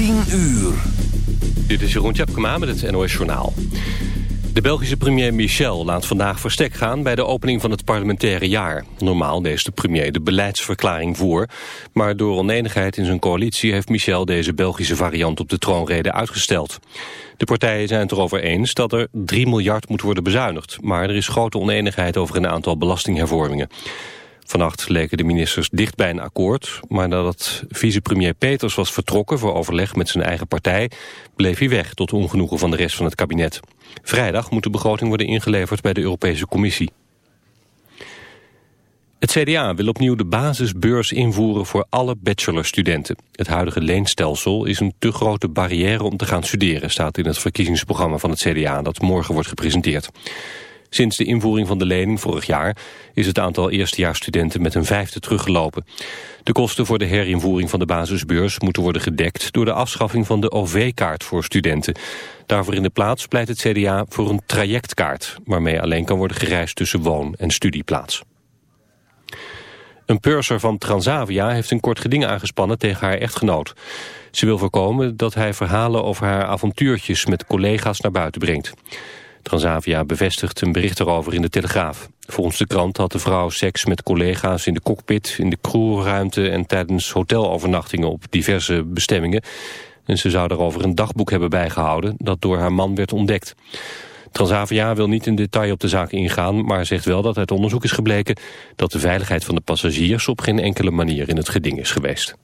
10 uur. Dit is Jeroen Tjepkema met het NOS Journaal. De Belgische premier Michel laat vandaag verstek gaan bij de opening van het parlementaire jaar. Normaal leest de premier de beleidsverklaring voor. Maar door onenigheid in zijn coalitie heeft Michel deze Belgische variant op de troonrede uitgesteld. De partijen zijn het erover eens dat er 3 miljard moet worden bezuinigd. Maar er is grote onenigheid over een aantal belastinghervormingen. Vannacht leken de ministers dicht bij een akkoord, maar nadat vicepremier Peters was vertrokken voor overleg met zijn eigen partij, bleef hij weg tot ongenoegen van de rest van het kabinet. Vrijdag moet de begroting worden ingeleverd bij de Europese Commissie. Het CDA wil opnieuw de basisbeurs invoeren voor alle bachelorstudenten. Het huidige leenstelsel is een te grote barrière om te gaan studeren, staat in het verkiezingsprogramma van het CDA dat morgen wordt gepresenteerd. Sinds de invoering van de lening vorig jaar is het aantal eerstejaarsstudenten met een vijfde teruggelopen. De kosten voor de herinvoering van de basisbeurs moeten worden gedekt door de afschaffing van de OV-kaart voor studenten. Daarvoor in de plaats pleit het CDA voor een trajectkaart, waarmee alleen kan worden gereisd tussen woon- en studieplaats. Een purser van Transavia heeft een kort geding aangespannen tegen haar echtgenoot. Ze wil voorkomen dat hij verhalen over haar avontuurtjes met collega's naar buiten brengt. Transavia bevestigt een bericht erover in de Telegraaf. Volgens de krant had de vrouw seks met collega's in de cockpit, in de crewruimte en tijdens hotelovernachtingen op diverse bestemmingen. En ze zou daarover een dagboek hebben bijgehouden dat door haar man werd ontdekt. Transavia wil niet in detail op de zaak ingaan, maar zegt wel dat uit onderzoek is gebleken dat de veiligheid van de passagiers op geen enkele manier in het geding is geweest.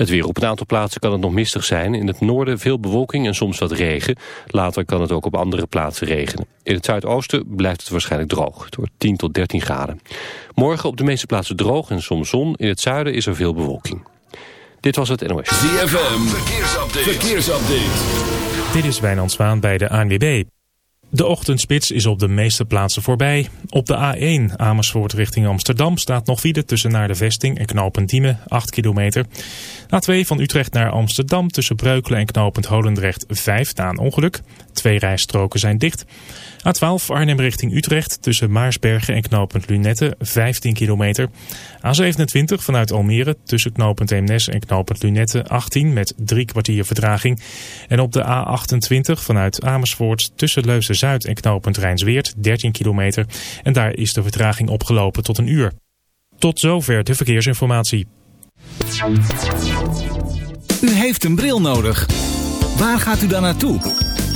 Het weer op een aantal plaatsen kan het nog mistig zijn. In het noorden veel bewolking en soms wat regen. Later kan het ook op andere plaatsen regenen. In het zuidoosten blijft het waarschijnlijk droog. Het wordt 10 tot 13 graden. Morgen op de meeste plaatsen droog en soms zon. In het zuiden is er veel bewolking. Dit was het NOS. ZFM, verkeersupdate. verkeersupdate. Dit is Wijnand Zwaan bij de ANWB. De ochtendspits is op de meeste plaatsen voorbij. Op de A1 Amersfoort richting Amsterdam staat nog file tussen naar de vesting en knooppunt Diemen, 8 kilometer. A2 van Utrecht naar Amsterdam tussen Breukelen en knooppunt Holendrecht 5 na een ongeluk. Twee rijstroken zijn dicht. A12 Arnhem richting Utrecht tussen Maarsbergen en knooppunt Lunette 15 kilometer. A27 vanuit Almere tussen knooppunt Eemnes en knooppunt Lunette 18 met drie kwartier vertraging. En op de A28 vanuit Amersfoort tussen Leusden-Zuid en knooppunt Rijnsweert 13 kilometer. En daar is de vertraging opgelopen tot een uur. Tot zover de verkeersinformatie. U heeft een bril nodig. Waar gaat u dan naartoe?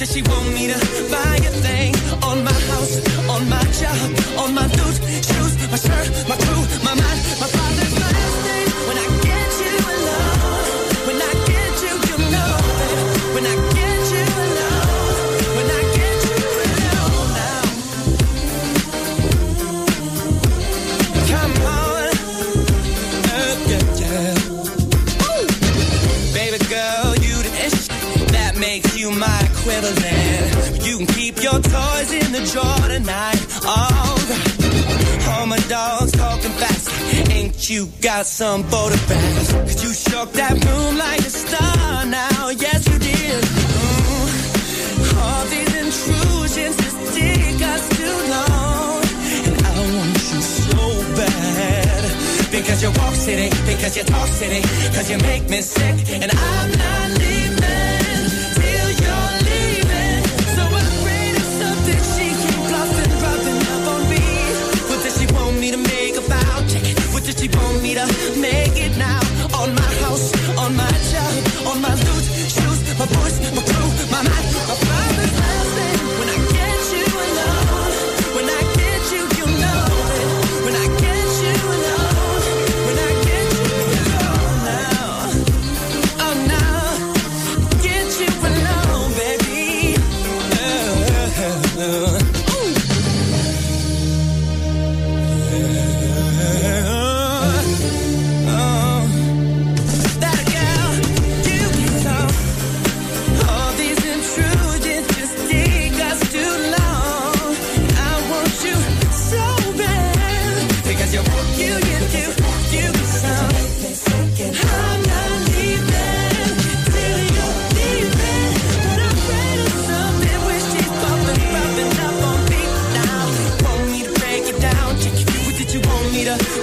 Said she want me to buy a thing on my house, on my job, on my boots, shoes, my shirt, my crew, my mind, my you got some for the. Cause you shook that room like a star now, yes you did. Mm. All these intrusions just take us too long. And I want you so bad. Because you walk city, because you talk city, cause you make me sick, and I'm not leaving. won't need to make it now.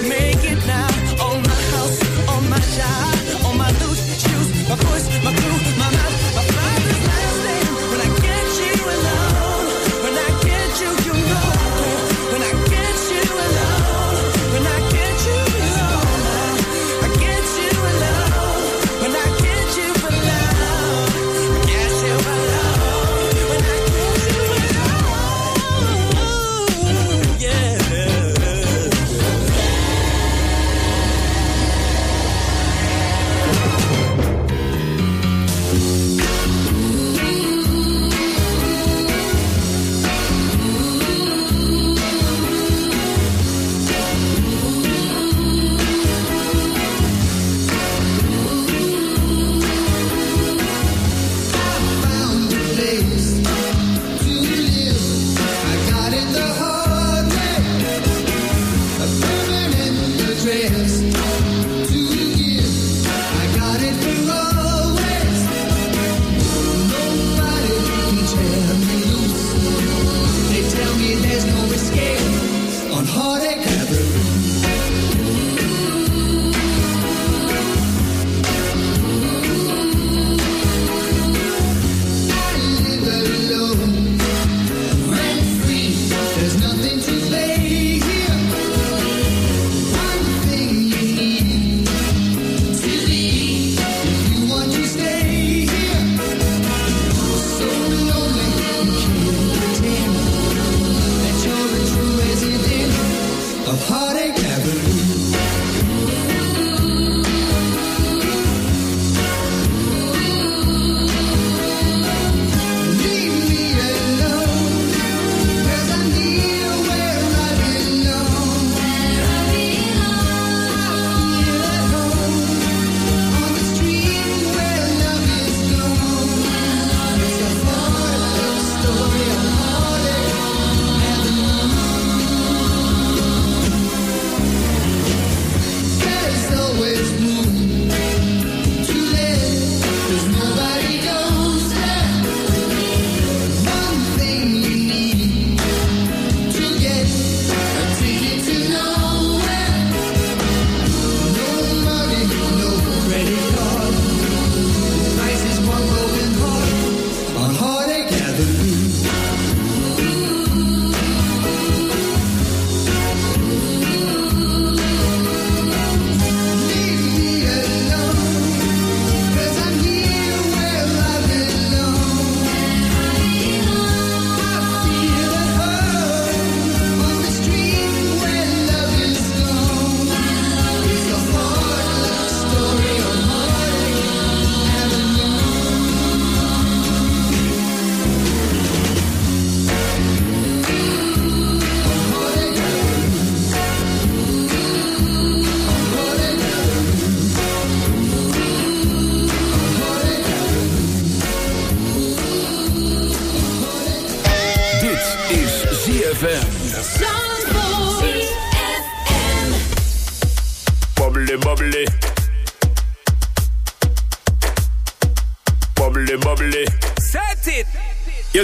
make it now. On my house, on my side, on my loose shoes, my voice, my crew, my mouth.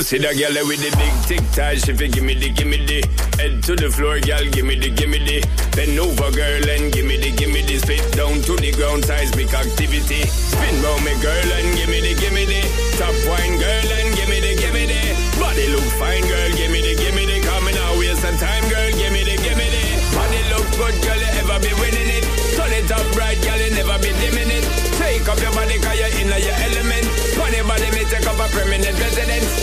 See that girl with the big tic tac, she fi gimme the, gimme the Head to the floor, girl, gimme the, gimme the Bend over, girl, and gimme the, gimme the Spit down to the ground, seismic activity Spin round me, girl, and gimme the, gimme the Top wine, girl, and gimme the, gimme the Body look fine, girl, gimme the, gimme the Coming out, waste some time, girl, gimme the, gimme the Body look good, girl, you ever be winning it Turn it up right, girl, you never be dimming it Take up your body, cause you're in your element Funny body, me take up a permanent residence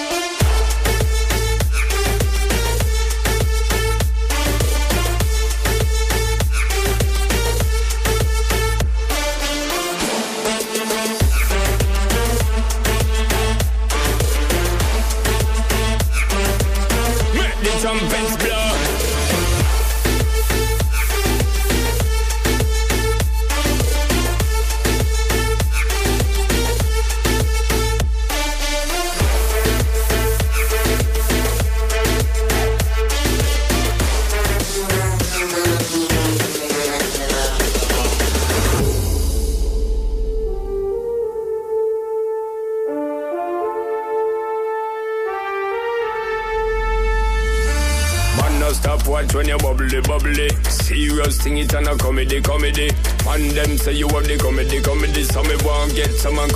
comedy. Man, them say you have the comedy, comedy. So me want get someone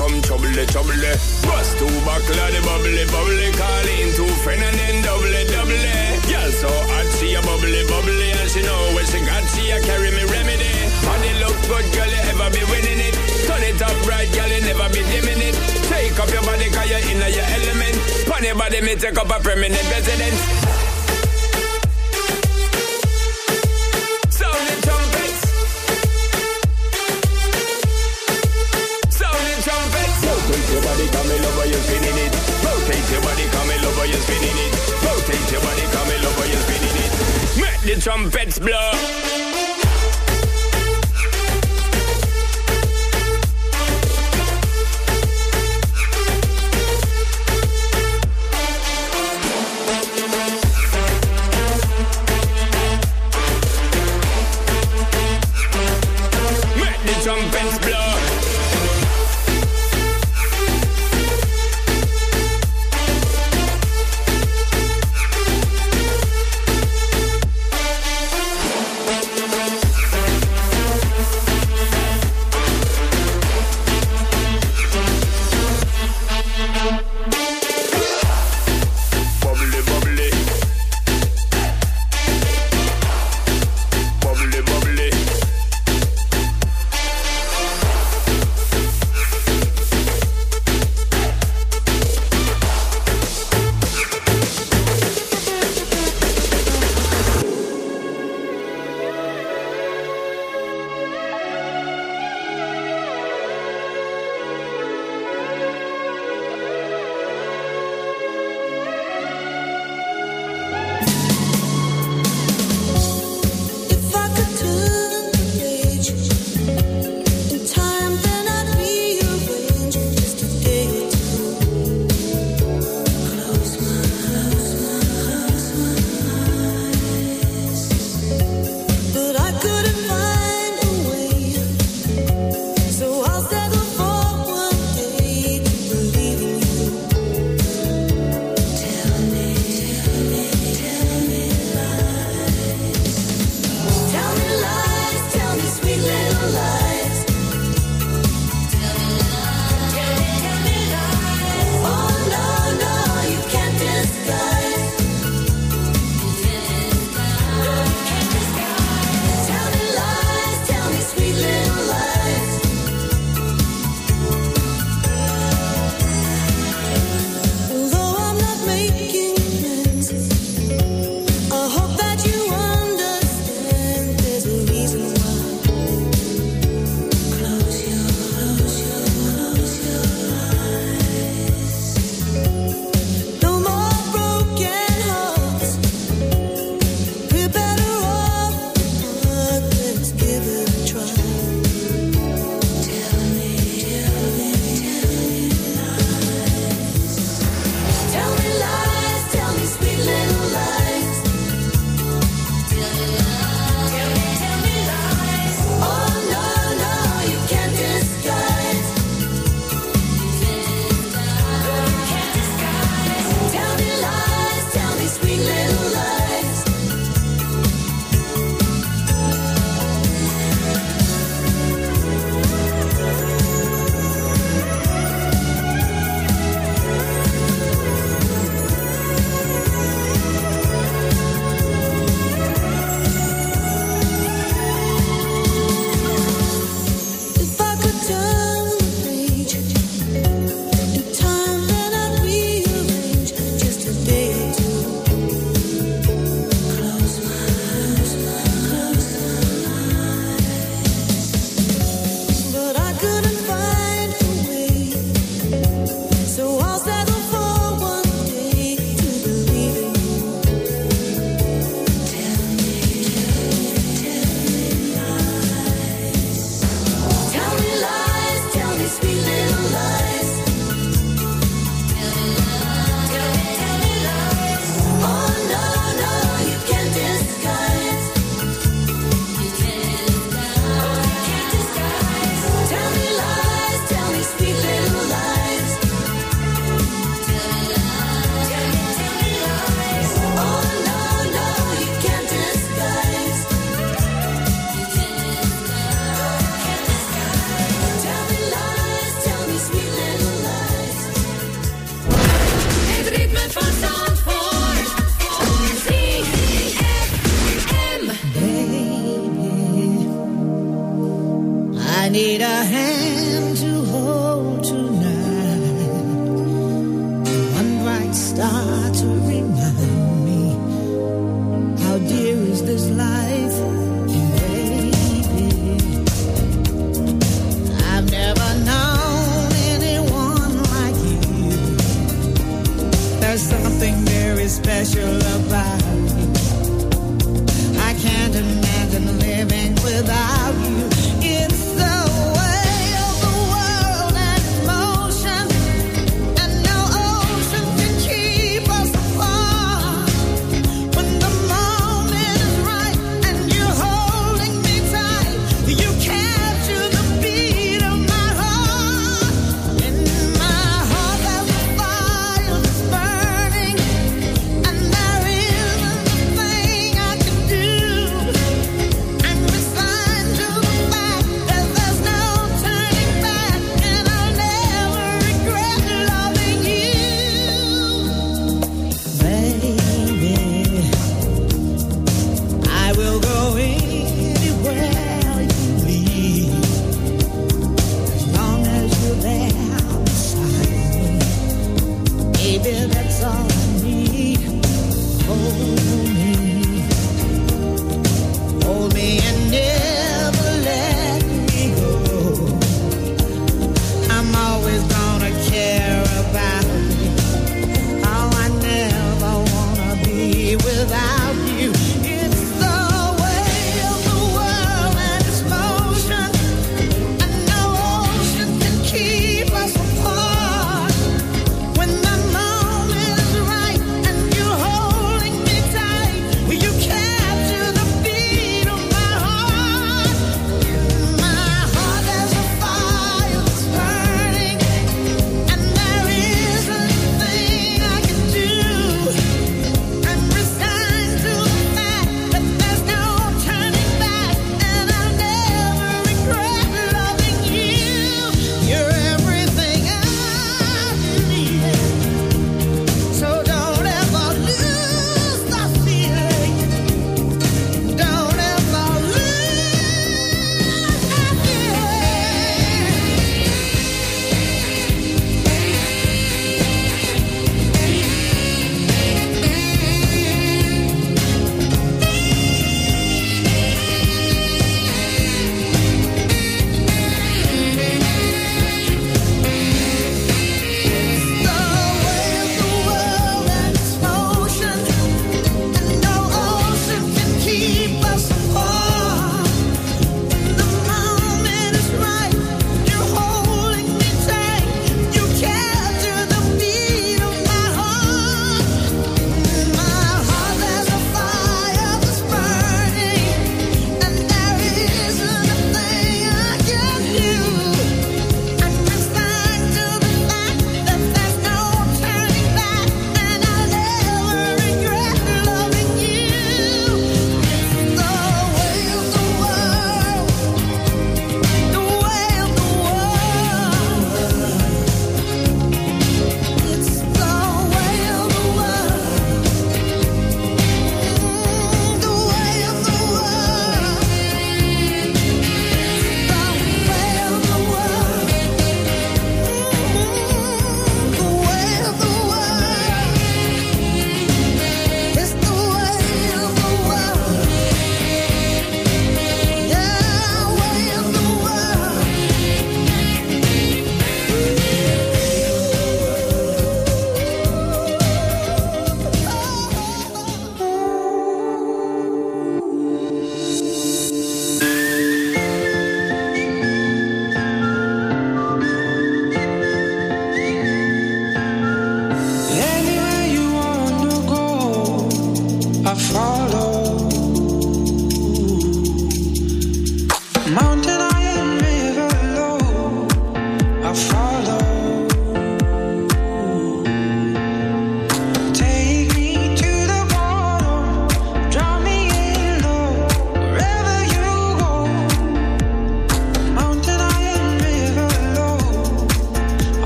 trumpets blow.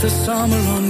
the summer on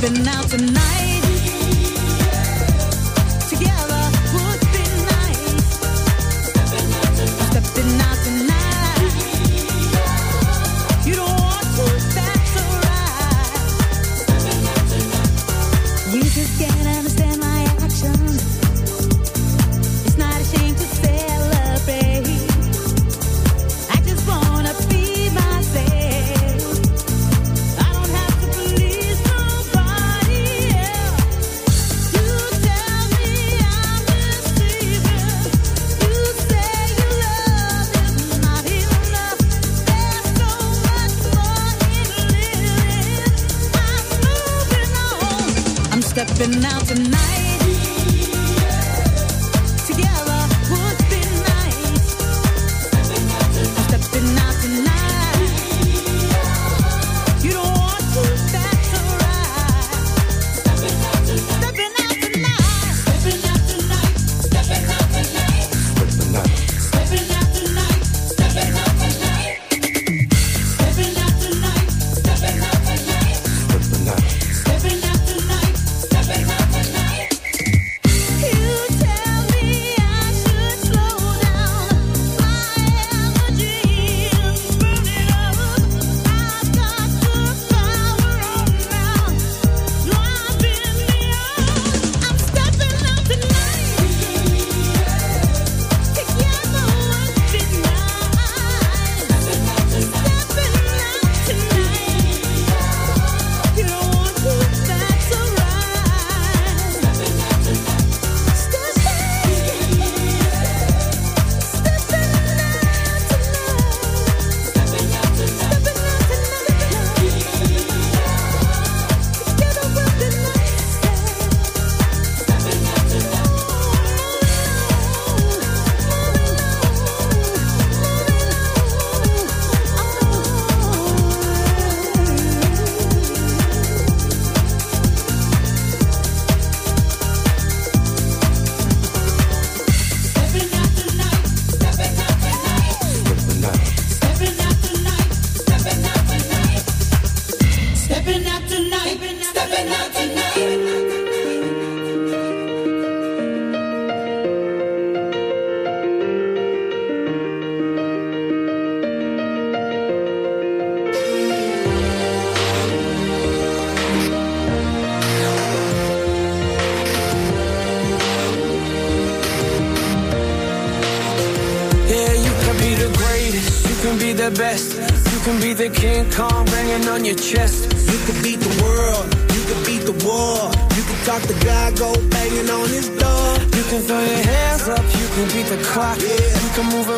been out tonight. To move around